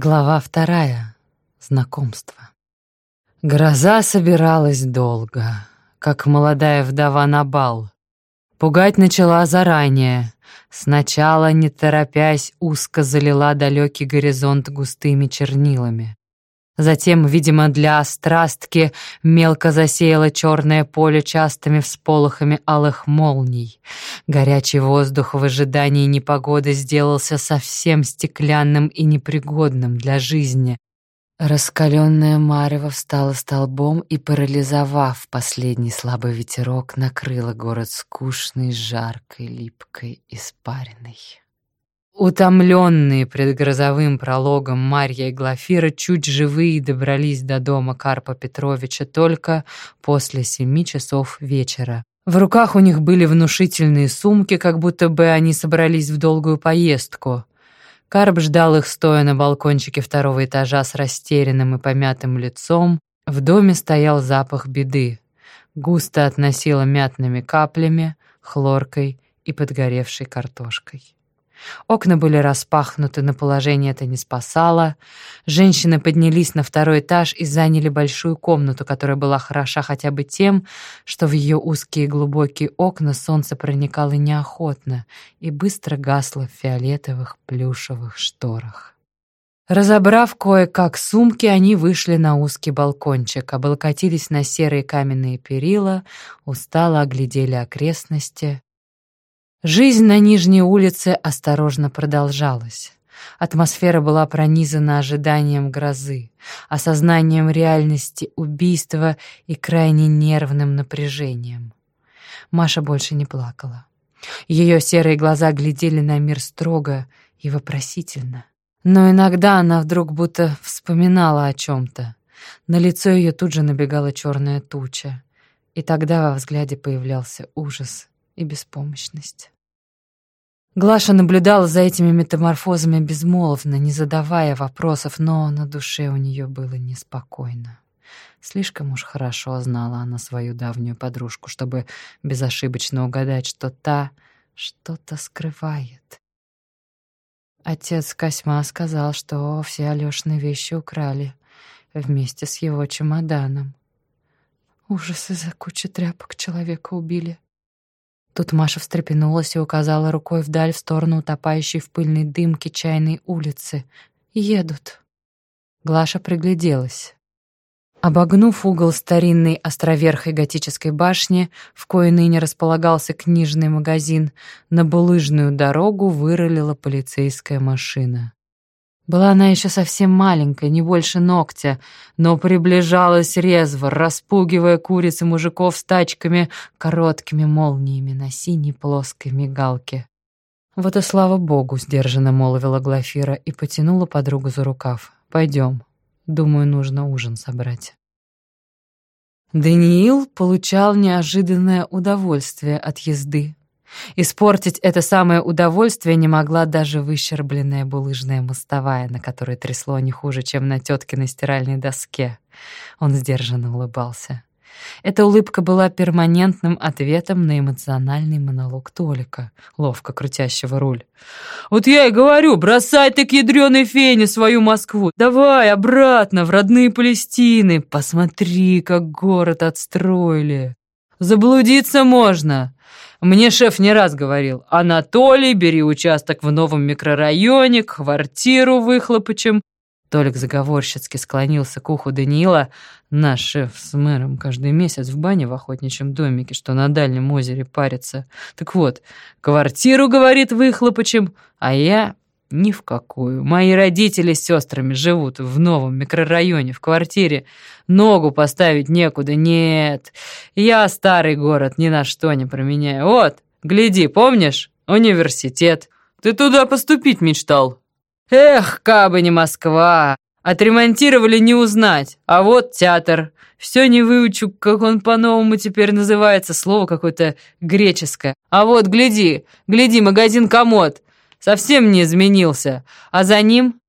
Глава вторая. Знакомство. Гроза собиралась долго, как молодая вдова на бал. Пугать начала заранее. Сначала, не торопясь, узко залила далекий горизонт густыми чернилами. Затем, видимо, для острастки мелко засеяло черное поле частыми всполохами алых молний. Горячий воздух в ожидании непогоды сделался совсем стеклянным и непригодным для жизни. Раскаленная марево встала столбом и, парализовав последний слабый ветерок, накрыла город скучной, жаркой, липкой, испариной. Утомленные предгрозовым прологом Марья и Глафира чуть живые добрались до дома Карпа Петровича только после семи часов вечера. В руках у них были внушительные сумки, как будто бы они собрались в долгую поездку. Карп ждал их, стоя на балкончике второго этажа с растерянным и помятым лицом. В доме стоял запах беды. Густо относило мятными каплями, хлоркой и подгоревшей картошкой. Окна были распахнуты, но положение это не спасало. Женщины поднялись на второй этаж и заняли большую комнату, которая была хороша хотя бы тем, что в ее узкие глубокие окна солнце проникало неохотно и быстро гасло в фиолетовых плюшевых шторах. Разобрав кое-как сумки, они вышли на узкий балкончик, облокотились на серые каменные перила, устало оглядели окрестности. Жизнь на Нижней улице осторожно продолжалась. Атмосфера была пронизана ожиданием грозы, осознанием реальности убийства и крайне нервным напряжением. Маша больше не плакала. Ее серые глаза глядели на мир строго и вопросительно. Но иногда она вдруг будто вспоминала о чем-то. На лицо ее тут же набегала черная туча, и тогда во взгляде появлялся ужас и беспомощность. Глаша наблюдала за этими метаморфозами безмолвно, не задавая вопросов, но на душе у нее было неспокойно. Слишком уж хорошо знала она свою давнюю подружку, чтобы безошибочно угадать, что та что-то скрывает. Отец Косьма сказал, что все Алёшины вещи украли вместе с его чемоданом. Ужас из-за кучи тряпок человека убили. Тут Маша встрепенулась и указала рукой вдаль в сторону утопающей в пыльной дымке чайной улицы. «Едут». Глаша пригляделась. Обогнув угол старинной островерхой готической башни, в кое ныне располагался книжный магазин, на булыжную дорогу вырулила полицейская машина. Была она еще совсем маленькая, не больше ногтя, но приближалась резво, распугивая куриц и мужиков с тачками короткими молниями на синей плоской мигалке. «Вот и слава богу», — сдержанно молвила Глафира и потянула подругу за рукав. «Пойдем. Думаю, нужно ужин собрать». Даниил получал неожиданное удовольствие от езды. Испортить это самое удовольствие не могла даже выщербленная булыжная мостовая, на которой трясло не хуже, чем на теткиной стиральной доске. Он сдержанно улыбался. Эта улыбка была перманентным ответом на эмоциональный монолог Толика, ловко крутящего руль. «Вот я и говорю, бросай ты к ядрёной фене свою Москву! Давай обратно в родные Палестины! Посмотри, как город отстроили! Заблудиться можно! Мне шеф не раз говорил, «Анатолий, бери участок в новом микрорайоне, квартиру выхлопочем». Толик заговорщицки склонился к уху Даниила. Наш шеф с мэром каждый месяц в бане в охотничьем домике, что на дальнем озере парится. Так вот, квартиру, говорит, выхлопочем, а я ни в какую. Мои родители с сестрами живут в новом микрорайоне, в квартире. Ногу поставить некуда. Нет, я старый город ни на что не променяю. Вот, гляди, помнишь? Университет. Ты туда поступить мечтал. Эх, кабы не Москва. Отремонтировали не узнать. А вот театр. Все не выучу, как он по-новому теперь называется. Слово какое-то греческое. А вот, гляди, гляди, магазин «Комод». Совсем не изменился. А за ним...»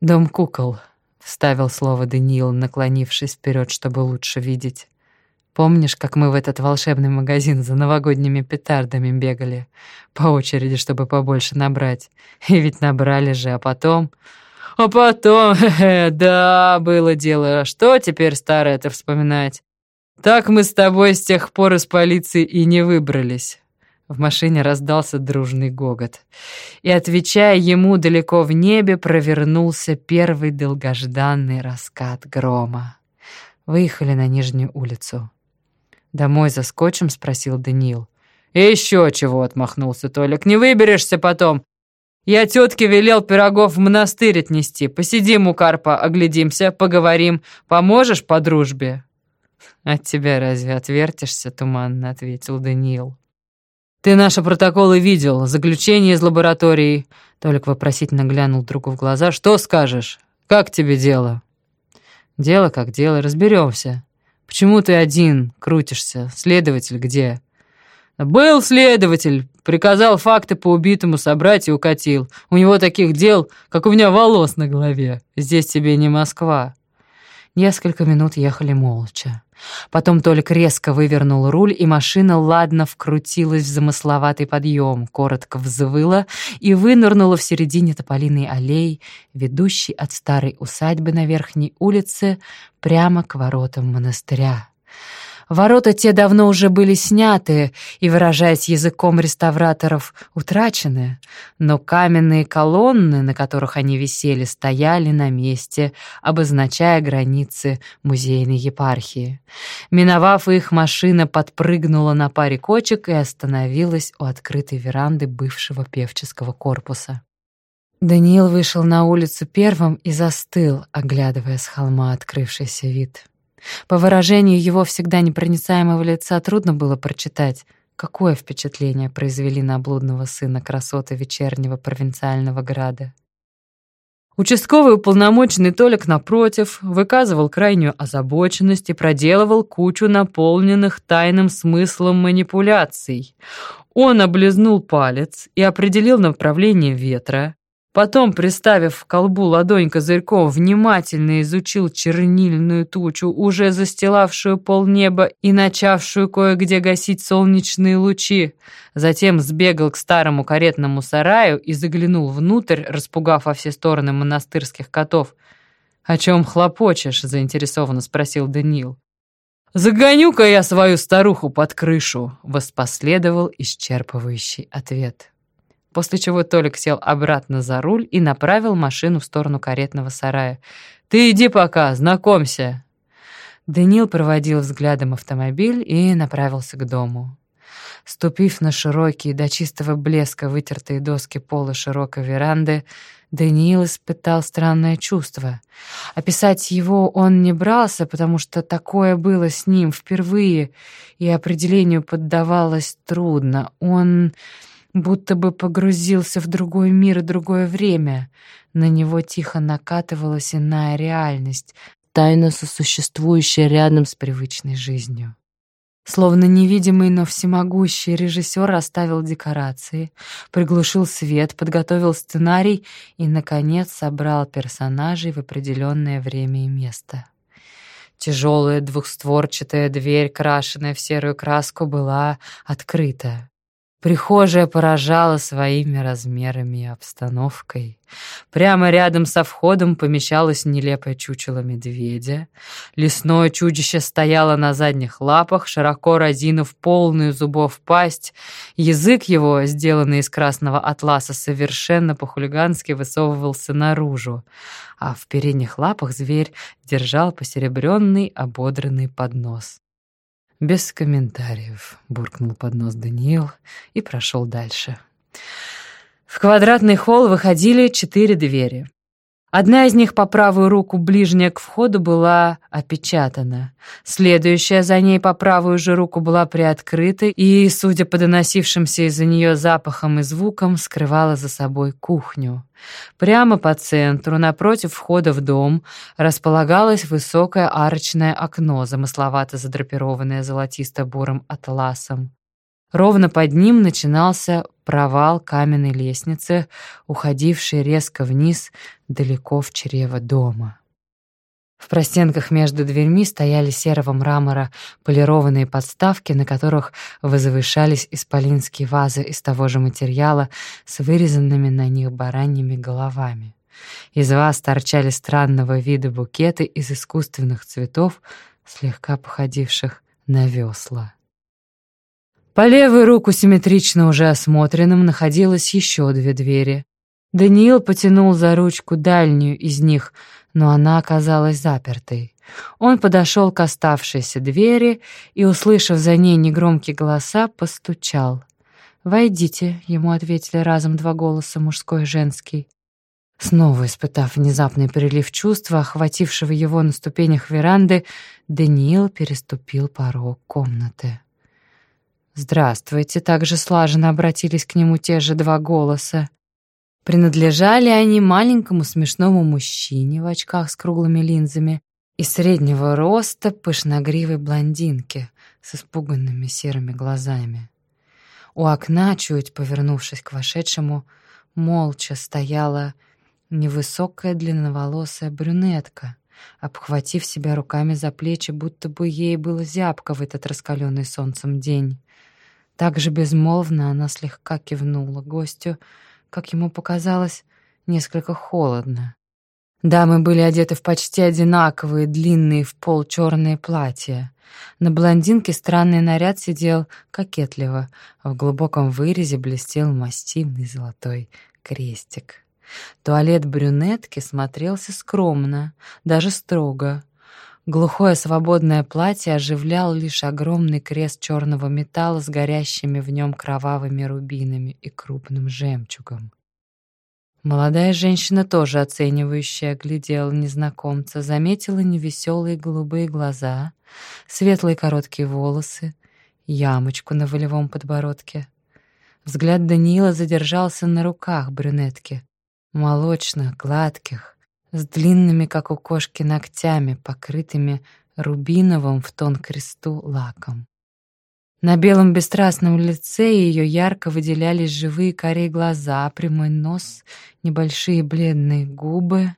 «Дом кукол», — вставил слово Даниил, наклонившись вперед, чтобы лучше видеть. «Помнишь, как мы в этот волшебный магазин за новогодними петардами бегали? По очереди, чтобы побольше набрать. И ведь набрали же, а потом...» А потом, хе-хе, да, было дело. Что теперь старое-то вспоминать? Так мы с тобой с тех пор из полиции и не выбрались. В машине раздался дружный гогот. И, отвечая ему далеко в небе, провернулся первый долгожданный раскат грома. Выехали на Нижнюю улицу. «Домой заскочим?» — спросил Даниил. «И еще чего?» — отмахнулся Толик. «Не выберешься потом. Я тетке велел пирогов в монастырь отнести. Посидим у Карпа, оглядимся, поговорим. Поможешь по дружбе?» «От тебя разве отвертишься?» — туманно ответил Даниил. «Ты наши протоколы видел, заключение из лаборатории». Толик вопросительно глянул другу в глаза. «Что скажешь? Как тебе дело?» «Дело как дело, разберемся. Почему ты один крутишься? Следователь где?» «Был следователь. Приказал факты по убитому собрать и укатил. У него таких дел, как у меня волос на голове. Здесь тебе не Москва». Несколько минут ехали молча. Потом Толик резко вывернул руль, и машина ладно вкрутилась в замысловатый подъем, коротко взвыла и вынырнула в середине тополиной аллеи, ведущей от старой усадьбы на верхней улице прямо к воротам монастыря. Ворота те давно уже были сняты и, выражаясь языком реставраторов, утрачены, но каменные колонны, на которых они висели, стояли на месте, обозначая границы музейной епархии. Миновав их, машина подпрыгнула на паре кочек и остановилась у открытой веранды бывшего певческого корпуса. Даниил вышел на улицу первым и застыл, оглядывая с холма открывшийся вид. По выражению его всегда непроницаемого лица трудно было прочитать, какое впечатление произвели на блудного сына красоты вечернего провинциального града. Участковый уполномоченный Толик, напротив, выказывал крайнюю озабоченность и проделывал кучу наполненных тайным смыслом манипуляций. Он облизнул палец и определил направление ветра, Потом, приставив к колбу ладонь козырьком, внимательно изучил чернильную тучу, уже застилавшую полнеба и начавшую кое-где гасить солнечные лучи. Затем сбегал к старому каретному сараю и заглянул внутрь, распугав во все стороны монастырских котов. «О чем хлопочешь?» — заинтересованно спросил Даниил. «Загоню-ка я свою старуху под крышу», — воспоследовал исчерпывающий ответ после чего Толик сел обратно за руль и направил машину в сторону каретного сарая. «Ты иди пока, знакомься!» Даниил проводил взглядом автомобиль и направился к дому. Ступив на широкие, до чистого блеска вытертые доски пола широкой веранды, Даниил испытал странное чувство. Описать его он не брался, потому что такое было с ним впервые, и определению поддавалось трудно. Он будто бы погрузился в другой мир и другое время. На него тихо накатывалась иная реальность, тайно сосуществующая рядом с привычной жизнью. Словно невидимый, но всемогущий режиссер расставил декорации, приглушил свет, подготовил сценарий и, наконец, собрал персонажей в определенное время и место. Тяжелая двухстворчатая дверь, крашенная в серую краску, была открыта. Прихожая поражала своими размерами и обстановкой. Прямо рядом со входом помещалось нелепое чучело медведя. Лесное чудище стояло на задних лапах, широко разинув полную зубов пасть. Язык его, сделанный из красного атласа, совершенно по-хулигански высовывался наружу, а в передних лапах зверь держал посеребренный ободранный поднос. «Без комментариев», — буркнул под нос Даниил и прошел дальше. В квадратный холл выходили четыре двери. Одна из них по правую руку, ближняя к входу, была опечатана. Следующая за ней по правую же руку была приоткрыта и, судя по доносившимся из-за нее запахам и звукам, скрывала за собой кухню. Прямо по центру, напротив входа в дом, располагалось высокое арочное окно, замысловато задрапированное золотисто-бурым атласом. Ровно под ним начинался провал каменной лестницы, уходившей резко вниз, далеко в чрево дома. В простенках между дверьми стояли серого мрамора полированные подставки, на которых возвышались исполинские вазы из того же материала с вырезанными на них бараньими головами. Из вас торчали странного вида букеты из искусственных цветов, слегка походивших на весла. По левую руку симметрично уже осмотренным находилось еще две двери. Даниил потянул за ручку дальнюю из них, но она оказалась запертой. Он подошел к оставшейся двери и, услышав за ней негромкие голоса, постучал. «Войдите», — ему ответили разом два голоса, мужской и женский. Снова испытав внезапный перелив чувства, охватившего его на ступенях веранды, Даниил переступил порог комнаты. «Здравствуйте», — также слаженно обратились к нему те же два голоса. Принадлежали они маленькому смешному мужчине в очках с круглыми линзами и среднего роста пышногривой блондинке с испуганными серыми глазами. У окна, чуть повернувшись к вошедшему, молча стояла невысокая длинноволосая брюнетка, обхватив себя руками за плечи, будто бы ей было зябко в этот раскаленный солнцем день. Так же безмолвно она слегка кивнула гостю, как ему показалось, несколько холодно. Дамы были одеты в почти одинаковые, длинные в пол черные платья. На блондинке странный наряд сидел кокетливо, а в глубоком вырезе блестел массивный золотой крестик. Туалет брюнетки смотрелся скромно, даже строго. Глухое свободное платье оживлял лишь огромный крест черного металла с горящими в нем кровавыми рубинами и крупным жемчугом. Молодая женщина, тоже оценивающая, глядела незнакомца, заметила невеселые голубые глаза, светлые короткие волосы, ямочку на волевом подбородке. Взгляд Даниила задержался на руках брюнетки, молочных, гладких, с длинными, как у кошки, ногтями, покрытыми рубиновым в тон кресту лаком. На белом бесстрастном лице ее ярко выделялись живые карие глаза, прямой нос, небольшие бледные губы.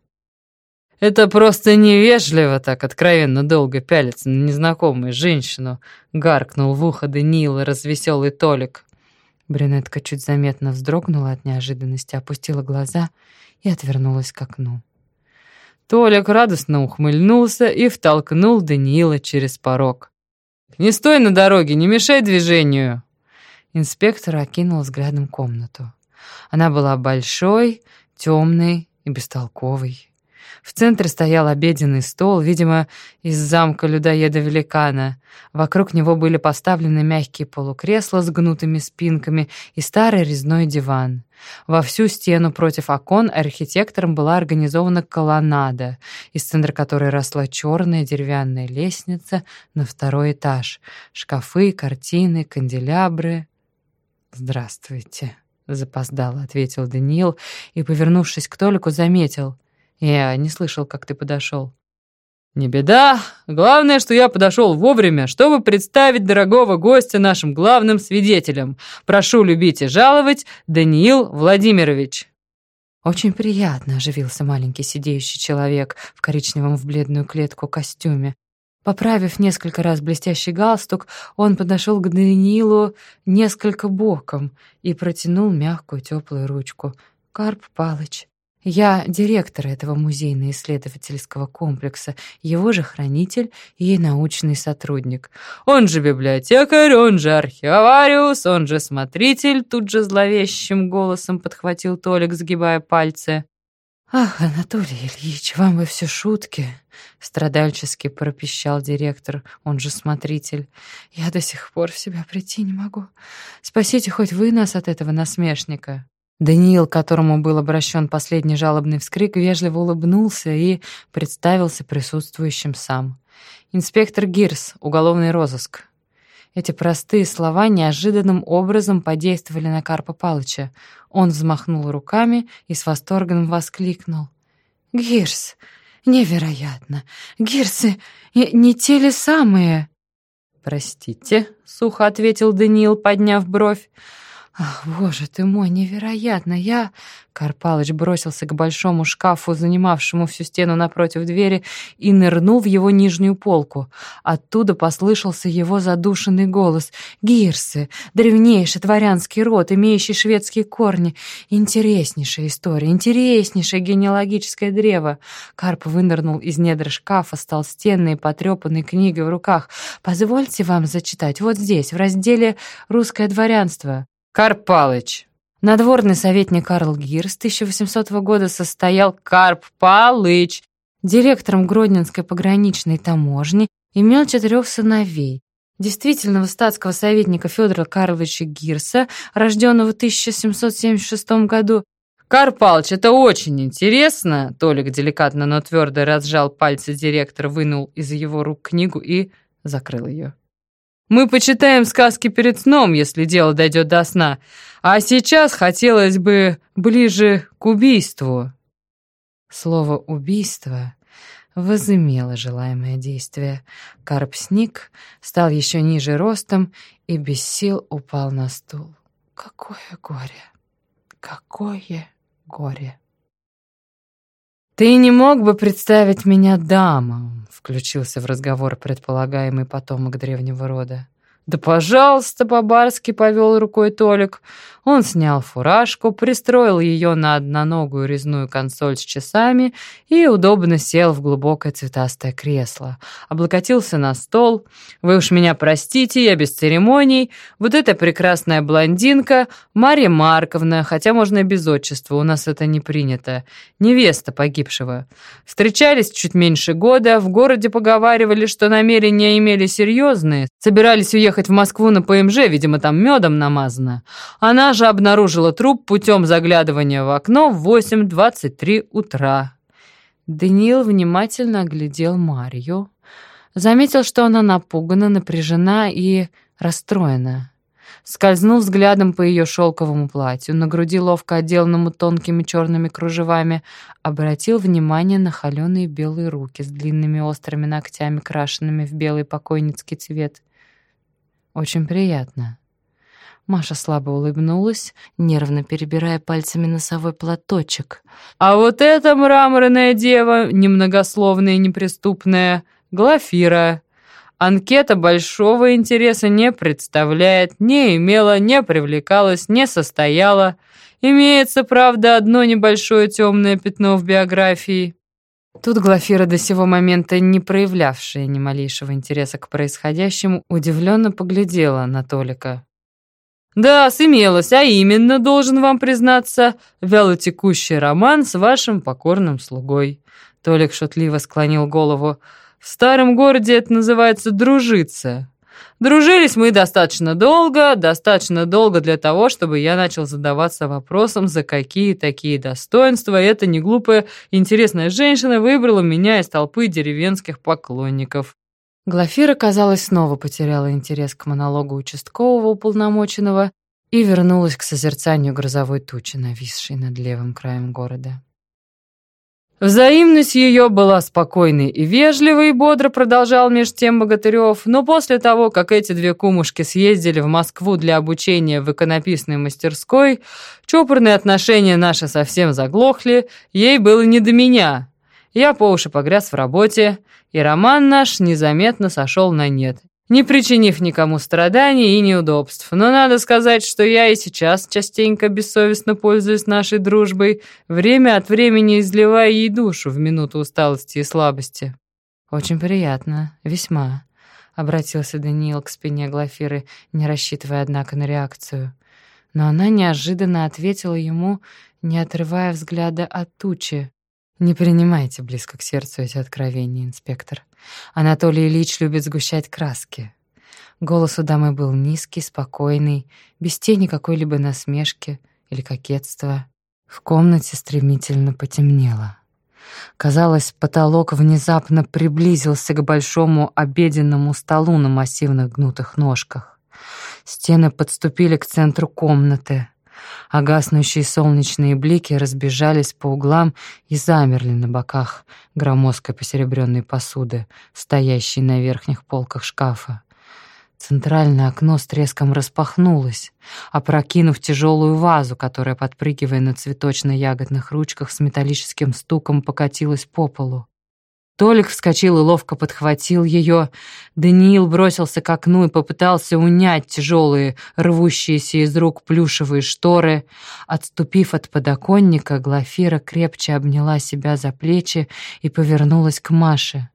«Это просто невежливо так откровенно долго пялиться на незнакомую женщину», — гаркнул в ухо Даниила развеселый Толик. Брюнетка чуть заметно вздрогнула от неожиданности, опустила глаза и отвернулась к окну. Толик радостно ухмыльнулся и втолкнул Даниила через порог. «Не стой на дороге, не мешай движению!» Инспектор окинул взглядом комнату. Она была большой, темной и бестолковой. В центре стоял обеденный стол, видимо, из замка людоеда-великана. Вокруг него были поставлены мягкие полукресла с гнутыми спинками и старый резной диван. Во всю стену против окон архитектором была организована колоннада, из центра которой росла черная деревянная лестница на второй этаж. Шкафы, картины, канделябры. «Здравствуйте», — запоздало ответил Даниил и, повернувшись к Толику, заметил. «Я не слышал, как ты подошел». «Не беда. Главное, что я подошел вовремя, чтобы представить дорогого гостя нашим главным свидетелем. Прошу любить и жаловать, Даниил Владимирович». «Очень приятно», — оживился маленький сидеющий человек в коричневом в бледную клетку костюме. Поправив несколько раз блестящий галстук, он подошел к Даниилу несколько боком и протянул мягкую теплую ручку. «Карп Палыч, я директор этого музейно-исследовательского комплекса, его же хранитель и научный сотрудник. Он же библиотекарь, он же архивариус, он же смотритель, тут же зловещим голосом подхватил Толик, сгибая пальцы. «Ах, Анатолий Ильич, вам бы все шутки!» — страдальчески пропищал директор, он же смотритель. «Я до сих пор в себя прийти не могу. Спасите хоть вы нас от этого насмешника!» Даниил, которому был обращен последний жалобный вскрик, вежливо улыбнулся и представился присутствующим сам. «Инспектор Гирс, уголовный розыск». Эти простые слова неожиданным образом подействовали на Карпа Палыча. Он взмахнул руками и с восторгом воскликнул. «Гирс! Невероятно! Гирсы не те ли самые?» «Простите», — сухо ответил Даниил, подняв бровь. «Ах, боже ты мой, невероятно! Я...» Карпалыч бросился к большому шкафу, занимавшему всю стену напротив двери, и нырнул в его нижнюю полку. Оттуда послышался его задушенный голос. «Гирсы! Древнейший дворянский род, имеющий шведские корни. Интереснейшая история, интереснейшее генеалогическое древо!» Карп вынырнул из недр шкафа с толстенной потрепанной книгой в руках. «Позвольте вам зачитать вот здесь, в разделе «Русское дворянство». Карп Палыч. Надворный советник Карл Гир с 1800 года состоял Карп Палыч, директором Гродненской пограничной таможни, имел четырех сыновей. Действительного статского советника Федора Карловича Гирса, рожденного в 1776 году, «Карп Палыч, это очень интересно!» Толик деликатно, но твердо разжал пальцы директора, вынул из его рук книгу и закрыл ее. Мы почитаем сказки перед сном, если дело дойдет до сна. А сейчас хотелось бы ближе к убийству». Слово «убийство» возымело желаемое действие. Карп сник, стал еще ниже ростом и без сил упал на стул. Какое горе! Какое горе! «Ты не мог бы представить меня дамам?» — включился в разговор предполагаемый потомок древнего рода. «Да пожалуйста!» — по-барски повел рукой Толик. Он снял фуражку, пристроил ее на одноногую резную консоль с часами и удобно сел в глубокое цветастое кресло. Облокотился на стол. «Вы уж меня простите, я без церемоний. Вот эта прекрасная блондинка Марья Марковна, хотя можно и без отчества, у нас это не принято. Невеста погибшего. Встречались чуть меньше года, в городе поговаривали, что намерения имели серьезные. Собирались уехать в Москву на ПМЖ, видимо, там медом намазано. Она же обнаружила труп путем заглядывания в окно в 8.23 утра. Даниил внимательно оглядел Марью. Заметил, что она напугана, напряжена и расстроена. Скользнул взглядом по ее шелковому платью, на груди ловко отделанному тонкими черными кружевами, обратил внимание на холеные белые руки с длинными острыми ногтями, крашенными в белый покойницкий цвет. Очень приятно. Маша слабо улыбнулась, нервно перебирая пальцами носовой платочек. «А вот эта мраморная дева, немногословная и неприступная, Глафира. Анкета большого интереса не представляет, не имела, не привлекалась, не состояла. Имеется, правда, одно небольшое темное пятно в биографии». Тут Глафира, до сего момента не проявлявшая ни малейшего интереса к происходящему, удивленно поглядела на Толика. «Да, сымелось, а именно, должен вам признаться, вялотекущий роман с вашим покорным слугой». Толик шутливо склонил голову. «В старом городе это называется дружиться. Дружились мы достаточно долго, достаточно долго для того, чтобы я начал задаваться вопросом, за какие такие достоинства эта неглупая, интересная женщина выбрала меня из толпы деревенских поклонников. Глафира, казалось, снова потеряла интерес к монологу участкового уполномоченного и вернулась к созерцанию грозовой тучи, нависшей над левым краем города. Взаимность ее была спокойной и вежливой, бодро продолжал меж тем Богатырев, но после того, как эти две кумушки съездили в Москву для обучения в иконописной мастерской, чопорные отношения наши совсем заглохли, ей было не до меня. Я по уши погряз в работе, и роман наш незаметно сошел на нет, не причинив никому страданий и неудобств. Но надо сказать, что я и сейчас частенько бессовестно пользуюсь нашей дружбой, время от времени изливая ей душу в минуту усталости и слабости. «Очень приятно, весьма», — обратился Даниил к спине Глафиры, не рассчитывая, однако, на реакцию. Но она неожиданно ответила ему, не отрывая взгляда от тучи. Не принимайте близко к сердцу эти откровения, инспектор. Анатолий Ильич любит сгущать краски. Голос у дамы был низкий, спокойный, без тени какой-либо насмешки или кокетства. В комнате стремительно потемнело. Казалось, потолок внезапно приблизился к большому обеденному столу на массивных гнутых ножках. Стены подступили к центру комнаты а гаснущие солнечные блики разбежались по углам и замерли на боках громоздкой посеребренной посуды, стоящей на верхних полках шкафа. Центральное окно с треском распахнулось, опрокинув тяжелую вазу, которая, подпрыгивая на цветочно-ягодных ручках, с металлическим стуком покатилась по полу. Толик вскочил и ловко подхватил ее. Даниил бросился к окну и попытался унять тяжелые, рвущиеся из рук плюшевые шторы. Отступив от подоконника, Глафира крепче обняла себя за плечи и повернулась к Маше,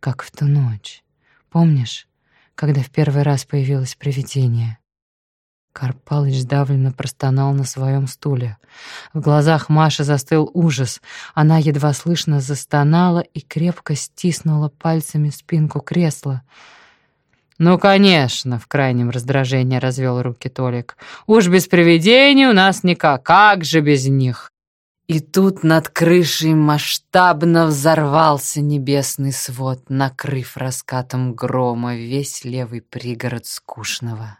как в ту ночь. Помнишь, когда в первый раз появилось привидение? Карп Палыч сдавленно простонал на своем стуле. В глазах Маши застыл ужас. Она едва слышно застонала и крепко стиснула пальцами спинку кресла. «Ну, конечно!» — в крайнем раздражении развел руки Толик. «Уж без привидений у нас никак. Как же без них?» И тут над крышей масштабно взорвался небесный свод, накрыв раскатом грома весь левый пригород скучного.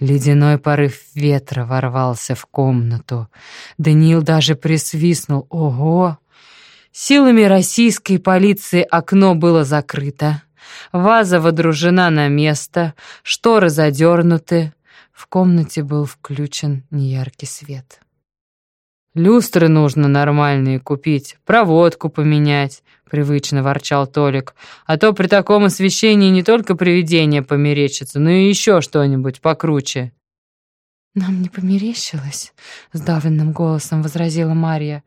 Ледяной порыв ветра ворвался в комнату. Даниил даже присвистнул. Ого! Силами российской полиции окно было закрыто. Ваза водружена на место, шторы задернуты. В комнате был включен неяркий свет. «Люстры нужно нормальные купить, проводку поменять», — привычно ворчал Толик. «А то при таком освещении не только привидение померещится, но и еще что-нибудь покруче». «Нам не померещилось», — сдавленным голосом возразила Мария.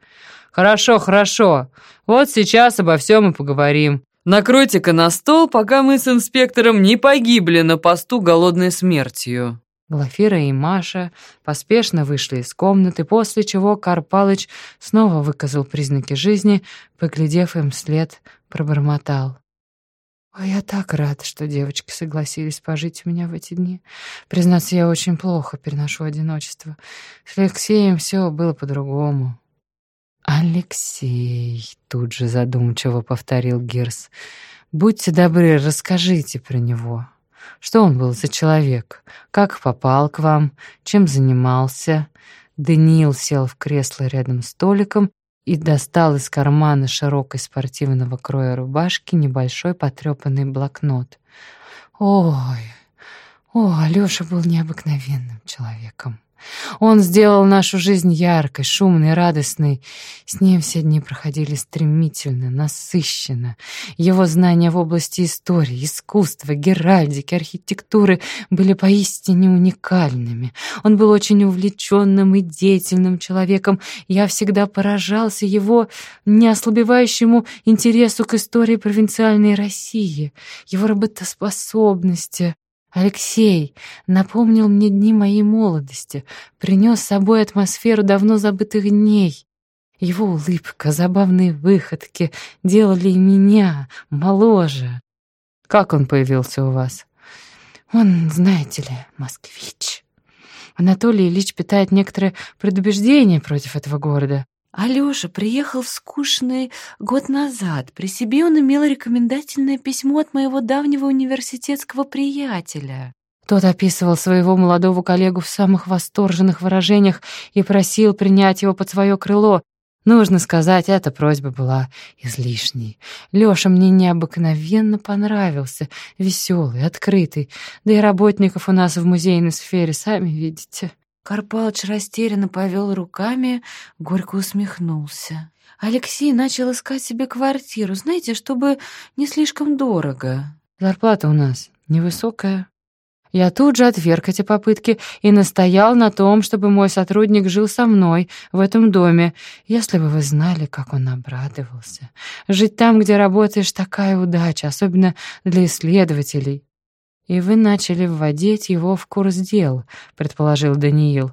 «Хорошо, хорошо. Вот сейчас обо всем и поговорим. Накройте-ка на стол, пока мы с инспектором не погибли на посту голодной смертью». Глафира и Маша поспешно вышли из комнаты, после чего Карпалыч снова выказал признаки жизни, поглядев им вслед, пробормотал. «Ой, я так рад, что девочки согласились пожить у меня в эти дни. Признаться, я очень плохо переношу одиночество. С Алексеем все было по-другому». «Алексей», — тут же задумчиво повторил Гирс, — «будьте добры, расскажите про него». Что он был за человек? Как попал к вам? Чем занимался? Даниил сел в кресло рядом с столиком и достал из кармана широкой спортивного кроя рубашки небольшой потрепанный блокнот. Ой, о, Алёша был необыкновенным человеком. Он сделал нашу жизнь яркой, шумной, радостной. С ним все дни проходили стремительно, насыщенно. Его знания в области истории, искусства, геральдики, архитектуры были поистине уникальными. Он был очень увлеченным и деятельным человеком. Я всегда поражался его неослабевающему интересу к истории провинциальной России, его работоспособности, Алексей напомнил мне дни моей молодости, принес с собой атмосферу давно забытых дней. Его улыбка, забавные выходки делали меня моложе. Как он появился у вас? Он, знаете ли, москвич. Анатолий Ильич питает некоторые предубеждения против этого города. Алёша приехал в скучный год назад. При себе он имел рекомендательное письмо от моего давнего университетского приятеля. Тот описывал своего молодого коллегу в самых восторженных выражениях и просил принять его под свое крыло. Нужно сказать, эта просьба была излишней. Лёша мне необыкновенно понравился, веселый, открытый. Да и работников у нас в музейной сфере, сами видите. Карпалыч растерянно повел руками, горько усмехнулся. Алексей начал искать себе квартиру, знаете, чтобы не слишком дорого. Зарплата у нас невысокая. Я тут же отверг эти попытки и настоял на том, чтобы мой сотрудник жил со мной в этом доме. Если бы вы знали, как он обрадовался. Жить там, где работаешь, такая удача, особенно для исследователей. «И вы начали вводить его в курс дел», — предположил Даниил.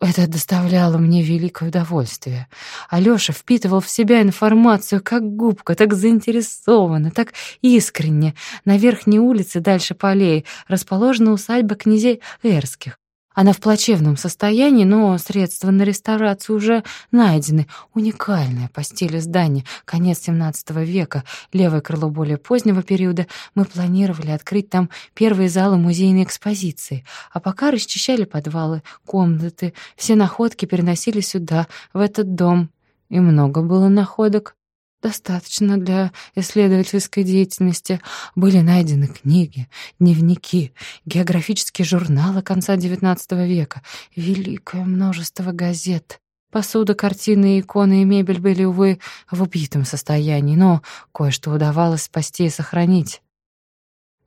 «Это доставляло мне великое удовольствие. Алёша впитывал в себя информацию как губка, так заинтересованно, так искренне. На верхней улице, дальше по аллее, расположена усадьба князей Эрских. Она в плачевном состоянии, но средства на реставрацию уже найдены. Уникальная постель здания, конец 17 века, левое крыло более позднего периода. Мы планировали открыть там первые залы музейной экспозиции, а пока расчищали подвалы, комнаты. Все находки переносили сюда, в этот дом. И много было находок. Достаточно для исследовательской деятельности. Были найдены книги, дневники, географические журналы конца XIX века, великое множество газет. Посуда, картины, иконы и мебель были, увы, в убитом состоянии, но кое-что удавалось спасти и сохранить.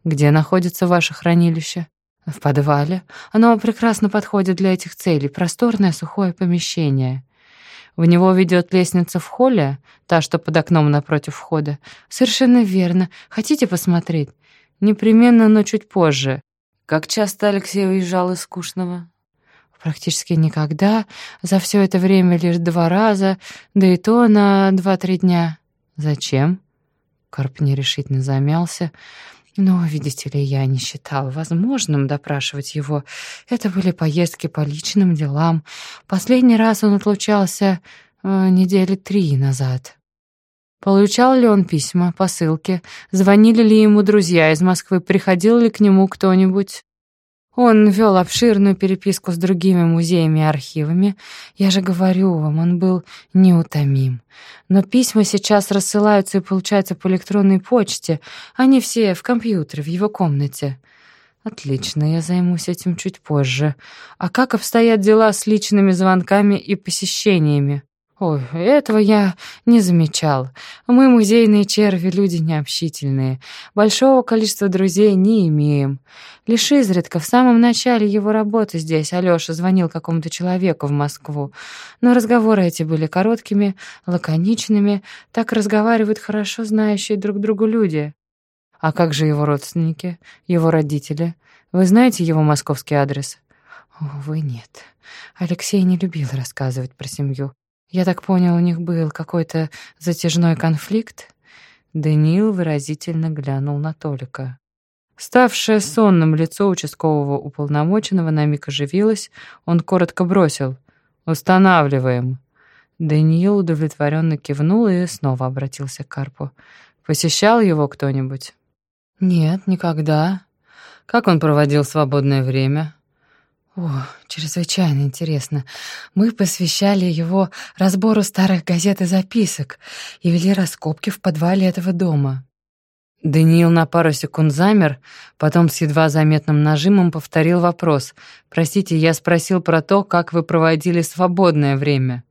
Где находится ваше хранилище? В подвале. Оно прекрасно подходит для этих целей. Просторное сухое помещение. В него ведет лестница в холле, та, что под окном напротив входа. Совершенно верно. Хотите посмотреть? Непременно, но чуть позже. Как часто Алексей уезжал из скучного? Практически никогда. За все это время лишь два раза, да и то на два-три дня. Зачем? Карп нерешительно замялся. Но, видите ли, я не считал возможным допрашивать его. Это были поездки по личным делам. Последний раз он отлучался э, недели три назад. Получал ли он письма, посылки? Звонили ли ему друзья из Москвы? Приходил ли к нему кто-нибудь? Он вел обширную переписку с другими музеями и архивами. Я же говорю вам, он был неутомим. Но письма сейчас рассылаются и получаются по электронной почте. Они все в компьютере, в его комнате. Отлично, я займусь этим чуть позже. А как обстоят дела с личными звонками и посещениями? Ой, этого я не замечал. Мы, музейные черви, люди необщительные. Большого количества друзей не имеем. Лишь изредка, в самом начале его работы здесь, Алёша звонил какому-то человеку в Москву. Но разговоры эти были короткими, лаконичными. Так разговаривают хорошо знающие друг другу люди. А как же его родственники, его родители? Вы знаете его московский адрес? Увы, нет. Алексей не любил рассказывать про семью. Я так понял, у них был какой-то затяжной конфликт? Даниил выразительно глянул на Толика. Ставшее сонным лицо участкового уполномоченного на миг оживилось, он коротко бросил «Устанавливаем». Даниил удовлетворенно кивнул и снова обратился к Карпу. «Посещал его кто-нибудь?» «Нет, никогда». «Как он проводил свободное время?» О, чрезвычайно интересно. Мы посвящали его разбору старых газет и записок и вели раскопки в подвале этого дома. Даниил на пару секунд замер, потом с едва заметным нажимом повторил вопрос. «Простите, я спросил про то, как вы проводили свободное время».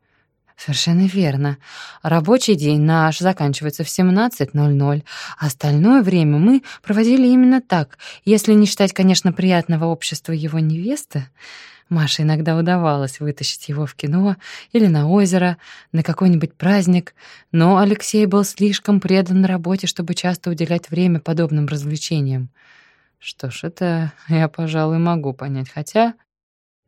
Совершенно верно. Рабочий день наш заканчивается в 17.00. Остальное время мы проводили именно так, если не считать, конечно, приятного общества его невесты. Маше иногда удавалось вытащить его в кино или на озеро, на какой-нибудь праздник, но Алексей был слишком предан работе, чтобы часто уделять время подобным развлечениям. Что ж, это я, пожалуй, могу понять, хотя...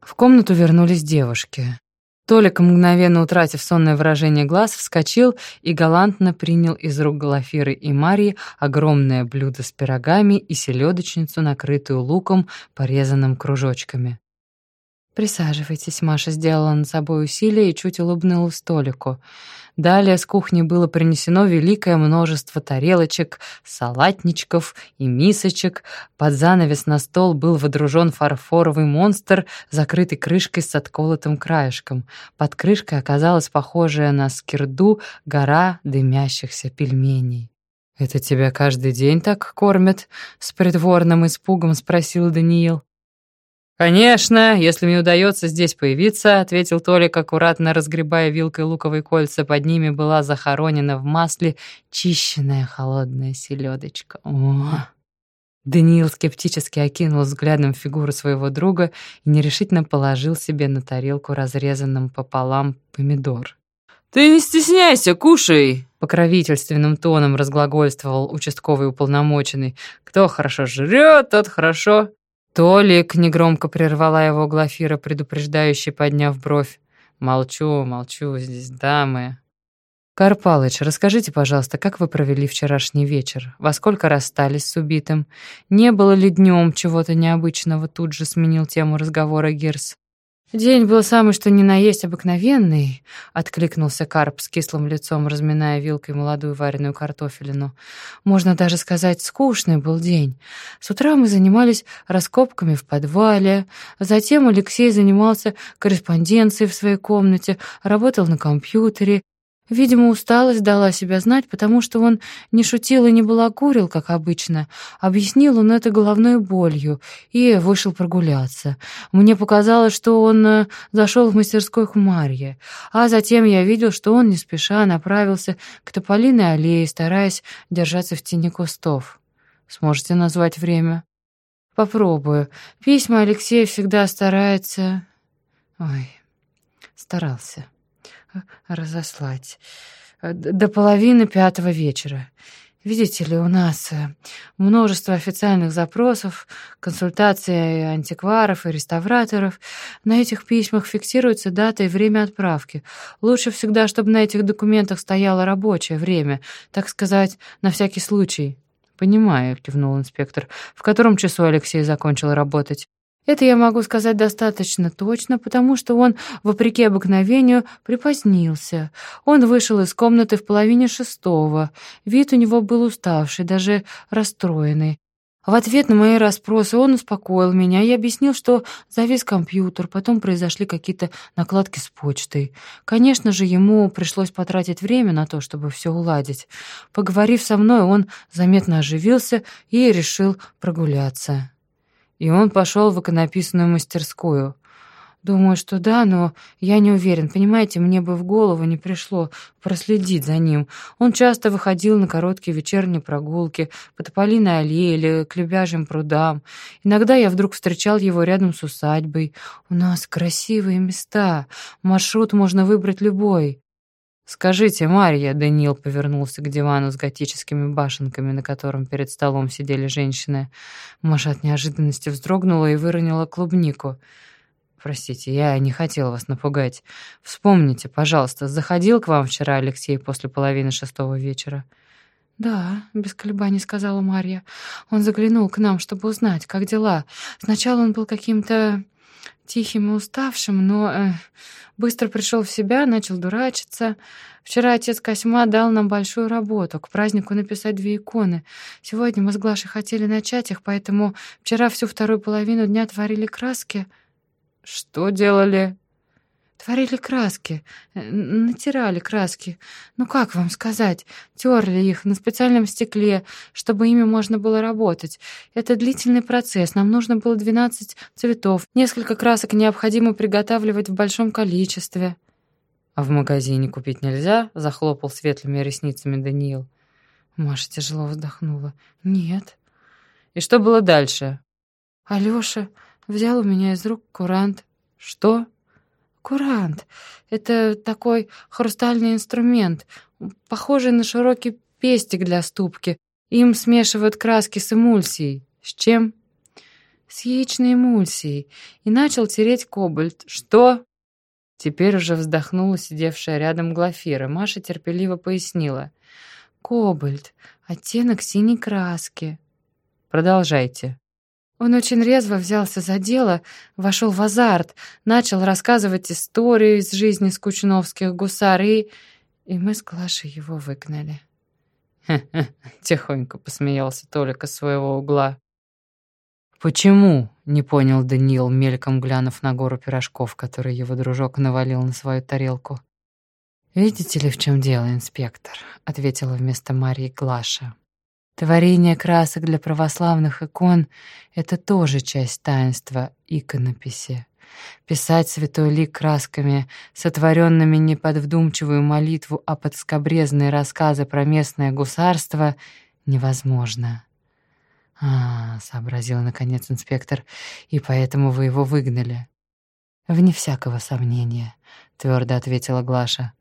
В комнату вернулись девушки. Толик, мгновенно утратив сонное выражение глаз, вскочил и галантно принял из рук Глафиры и Марии огромное блюдо с пирогами и селедочницу, накрытую луком, порезанным кружочками. «Присаживайтесь», — Маша сделала над собой усилие и чуть улыбнулась столику. Далее с кухни было принесено великое множество тарелочек, салатничков и мисочек. Под занавес на стол был водружен фарфоровый монстр, закрытый крышкой с отколотым краешком. Под крышкой оказалась похожая на скирду гора дымящихся пельменей. «Это тебя каждый день так кормят?» — с притворным испугом спросил Даниил. «Конечно, если мне удается здесь появиться», — ответил Толик, аккуратно разгребая вилкой луковые кольца. Под ними была захоронена в масле чищенная холодная селедочка. О! Даниил скептически окинул взглядом фигуру своего друга и нерешительно положил себе на тарелку разрезанным пополам помидор. «Ты не стесняйся, кушай!» — покровительственным тоном разглагольствовал участковый уполномоченный. «Кто хорошо жрет, тот хорошо...» «Толик!» — негромко прервала его Глафира, предупреждающе подняв бровь. «Молчу, молчу, здесь дамы». «Карпалыч, расскажите, пожалуйста, как вы провели вчерашний вечер? Во сколько расстались с убитым? Не было ли днем чего-то необычного?» Тут же сменил тему разговора Герс. «День был самый что ни на есть обыкновенный», — откликнулся Карп с кислым лицом, разминая вилкой молодую вареную картофелину. «Можно даже сказать, скучный был день. С утра мы занимались раскопками в подвале, затем Алексей занимался корреспонденцией в своей комнате, работал на компьютере, Видимо, усталость дала себя знать, потому что он не шутил и не балагурил, как обычно. Объяснил он это головной болью и вышел прогуляться. Мне показалось, что он э, зашел в мастерскую к Марье, а затем я видел, что он не спеша направился к Тополиной аллее, стараясь держаться в тени кустов. Сможете назвать время? Попробую. Письма Алексея всегда старается... Ой, старался разослать. Э, до половины пятого вечера. Видите ли, у нас э, множество официальных запросов, консультации антикваров и реставраторов. На этих письмах фиксируется дата и время отправки. Лучше всегда, чтобы на этих документах стояло рабочее время, так сказать, на всякий случай. «Понимаю», — кивнул инспектор. «В котором часу Алексей закончил работать?» Это я могу сказать достаточно точно, потому что он, вопреки обыкновению, припозднился. Он вышел из комнаты в половине шестого. Вид у него был уставший, даже расстроенный. В ответ на мои расспросы он успокоил меня и объяснил, что завис компьютер, потом произошли какие-то накладки с почтой. Конечно же, ему пришлось потратить время на то, чтобы все уладить. Поговорив со мной, он заметно оживился и решил прогуляться. И он пошел в иконописную мастерскую. Думаю, что да, но я не уверен. Понимаете, мне бы в голову не пришло проследить за ним. Он часто выходил на короткие вечерние прогулки по Тополиной аллее или к Любяжьим прудам. Иногда я вдруг встречал его рядом с усадьбой. У нас красивые места. Маршрут можно выбрать любой. «Скажите, Марья», — Даниил повернулся к дивану с готическими башенками, на котором перед столом сидели женщины. Маша от неожиданности вздрогнула и выронила клубнику. «Простите, я не хотел вас напугать. Вспомните, пожалуйста, заходил к вам вчера Алексей после половины шестого вечера?» «Да», — без колебаний сказала Марья. «Он заглянул к нам, чтобы узнать, как дела. Сначала он был каким-то тихим и уставшим, но э, быстро пришел в себя, начал дурачиться. Вчера отец Косьма дал нам большую работу, к празднику написать две иконы. Сегодня мы с Глашей хотели начать их, поэтому вчера всю вторую половину дня творили краски. «Что делали?» Творили краски, э, натирали краски. Ну как вам сказать? Терли их на специальном стекле, чтобы ими можно было работать. Это длительный процесс. Нам нужно было 12 цветов. Несколько красок необходимо приготавливать в большом количестве. А в магазине купить нельзя? Захлопал светлыми ресницами Даниил. Маша тяжело вздохнула. Нет. И что было дальше? Алёша взял у меня из рук курант. Что? Курант. Это такой хрустальный инструмент, похожий на широкий пестик для ступки. Им смешивают краски с эмульсией. С чем? С яичной эмульсией. И начал тереть кобальт. Что? Теперь уже вздохнула сидевшая рядом Глафира. Маша терпеливо пояснила. Кобальт. Оттенок синей краски. Продолжайте. Он очень резво взялся за дело, вошел в азарт, начал рассказывать историю из жизни скучновских гусар, и... и мы с Клашей его выгнали. «Хе-хе», — тихонько посмеялся Толик из своего угла. «Почему?» — не понял Даниил, мельком глянув на гору пирожков, которые его дружок навалил на свою тарелку. «Видите ли, в чем дело, инспектор?» — ответила вместо Марии Глаша. Творение красок для православных икон — это тоже часть таинства иконописи. Писать святой лик красками, сотворенными не под вдумчивую молитву, а под скобрезные рассказы про местное гусарство, невозможно. «А, — сообразил наконец инспектор, — и поэтому вы его выгнали». «Вне всякого сомнения», — твердо ответила Глаша.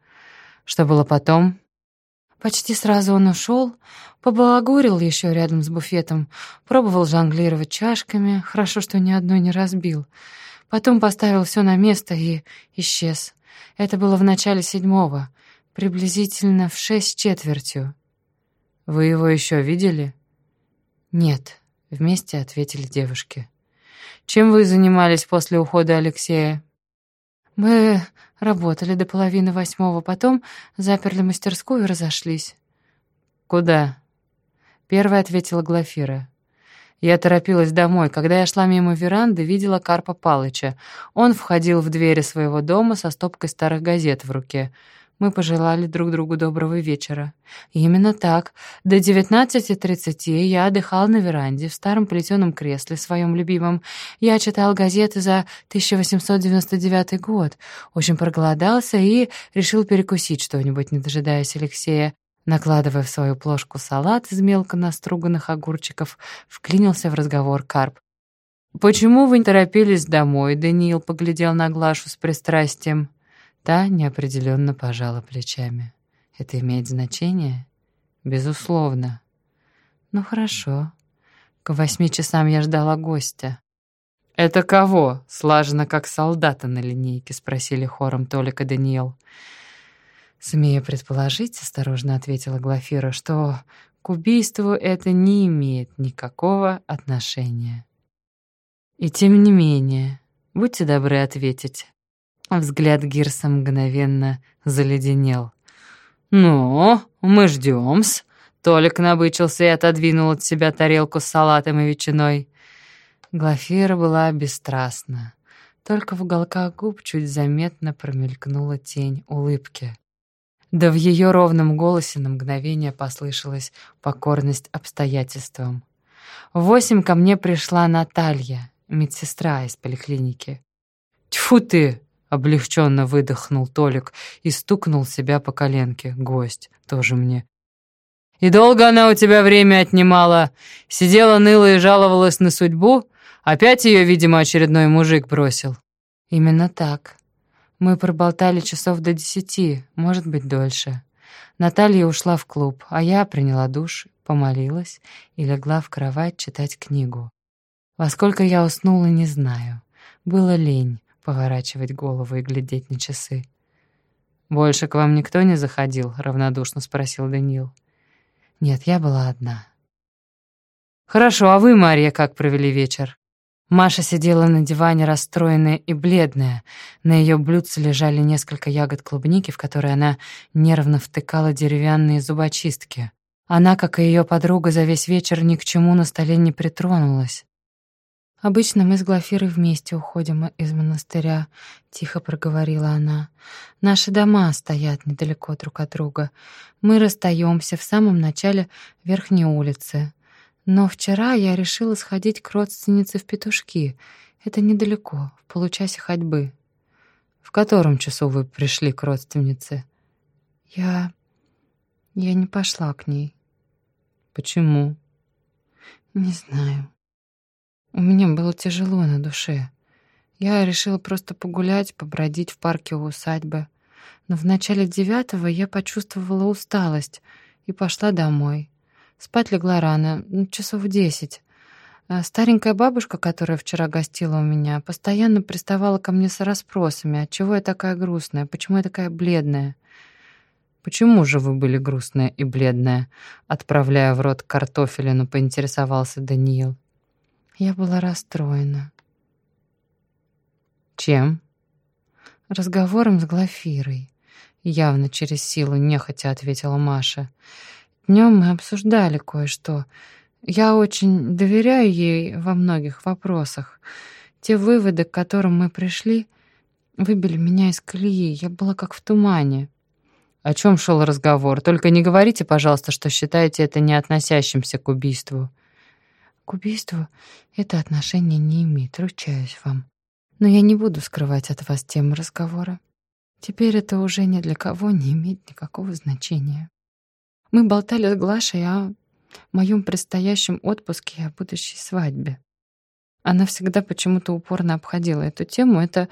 «Что было потом?» Почти сразу он ушел, побалагурил еще рядом с буфетом, пробовал жонглировать чашками, хорошо, что ни одной не разбил. Потом поставил все на место и исчез. Это было в начале седьмого, приблизительно в шесть четвертью. «Вы его еще видели?» «Нет», — вместе ответили девушки. «Чем вы занимались после ухода Алексея?» «Мы Работали до половины восьмого, потом заперли мастерскую и разошлись. «Куда?» Первая ответила Глафира. Я торопилась домой. Когда я шла мимо веранды, видела Карпа Палыча. Он входил в двери своего дома со стопкой старых газет в руке. Мы пожелали друг другу доброго вечера. Именно так. До 19.30 я отдыхал на веранде в старом плетеном кресле своем любимом. Я читал газеты за 1899 год. Очень проголодался и решил перекусить что-нибудь, не дожидаясь Алексея. Накладывая в свою плошку салат из мелко наструганных огурчиков, вклинился в разговор Карп. «Почему вы не торопились домой?» Даниил поглядел на Глашу с пристрастием. Та неопределенно пожала плечами. Это имеет значение? Безусловно. Ну хорошо. К восьми часам я ждала гостя. «Это кого?» — слаженно, как солдата на линейке, спросили хором Толик и Даниил. «Смею предположить», — осторожно ответила Глафира, «что к убийству это не имеет никакого отношения». «И тем не менее, будьте добры ответить, Взгляд Гирса мгновенно заледенел. «Ну, мы ждем-с». Толик набычился и отодвинул от себя тарелку с салатом и ветчиной. Глафира была бесстрастна. Только в уголках губ чуть заметно промелькнула тень улыбки. Да в ее ровном голосе на мгновение послышалась покорность обстоятельствам. В восемь ко мне пришла Наталья, медсестра из поликлиники. «Тьфу ты!» Облегченно выдохнул Толик и стукнул себя по коленке. Гость тоже мне. «И долго она у тебя время отнимала? Сидела, ныла и жаловалась на судьбу? Опять ее, видимо, очередной мужик бросил?» «Именно так. Мы проболтали часов до десяти, может быть, дольше. Наталья ушла в клуб, а я приняла душ, помолилась и легла в кровать читать книгу. Во сколько я уснула, не знаю. Было лень поворачивать голову и глядеть на часы. «Больше к вам никто не заходил?» — равнодушно спросил Даниил. «Нет, я была одна». «Хорошо, а вы, Мария, как провели вечер?» Маша сидела на диване, расстроенная и бледная. На ее блюдце лежали несколько ягод клубники, в которые она нервно втыкала деревянные зубочистки. Она, как и ее подруга, за весь вечер ни к чему на столе не притронулась. «Обычно мы с Глафирой вместе уходим из монастыря», — тихо проговорила она. «Наши дома стоят недалеко друг от друга. Мы расстаемся в самом начале верхней улицы. Но вчера я решила сходить к родственнице в Петушки. Это недалеко, в получасе ходьбы». «В котором часу вы пришли к родственнице?» «Я... я не пошла к ней». «Почему?» «Не знаю». У меня было тяжело на душе. Я решила просто погулять, побродить в парке у усадьбы. Но в начале девятого я почувствовала усталость и пошла домой. Спать легла рано, ну, часов в десять. А старенькая бабушка, которая вчера гостила у меня, постоянно приставала ко мне с расспросами, отчего я такая грустная, почему я такая бледная. «Почему же вы были грустная и бледная?» Отправляя в рот картофелину, поинтересовался Даниил. Я была расстроена. Чем? Разговором с Глафирой. Явно через силу нехотя ответила Маша. Днем мы обсуждали кое-что. Я очень доверяю ей во многих вопросах. Те выводы, к которым мы пришли, выбили меня из колеи. Я была как в тумане. О чем шел разговор? Только не говорите, пожалуйста, что считаете это не относящимся к убийству. К убийству это отношение не имеет, ручаюсь вам. Но я не буду скрывать от вас тему разговора. Теперь это уже ни для кого не имеет никакого значения. Мы болтали с Глашей о моем предстоящем отпуске и о будущей свадьбе. Она всегда почему-то упорно обходила эту тему. Это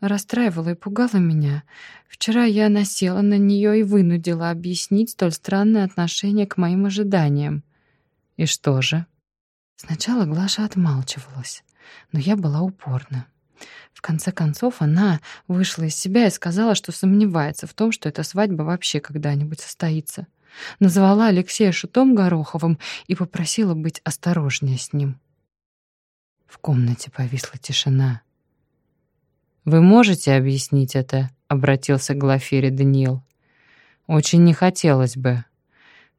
расстраивало и пугало меня. Вчера я насела на нее и вынудила объяснить столь странное отношение к моим ожиданиям. И что же? Сначала Глаша отмалчивалась, но я была упорна. В конце концов, она вышла из себя и сказала, что сомневается в том, что эта свадьба вообще когда-нибудь состоится. Назвала Алексея шутом Гороховым и попросила быть осторожнее с ним. В комнате повисла тишина. «Вы можете объяснить это?» — обратился к Глафире Даниил. «Очень не хотелось бы».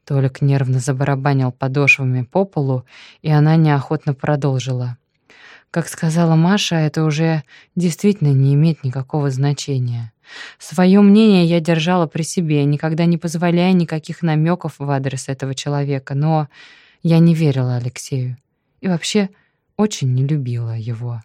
Толик нервно забарабанил подошвами по полу, и она неохотно продолжила. Как сказала Маша, это уже действительно не имеет никакого значения. Свое мнение я держала при себе, никогда не позволяя никаких намеков в адрес этого человека, но я не верила Алексею и вообще очень не любила его.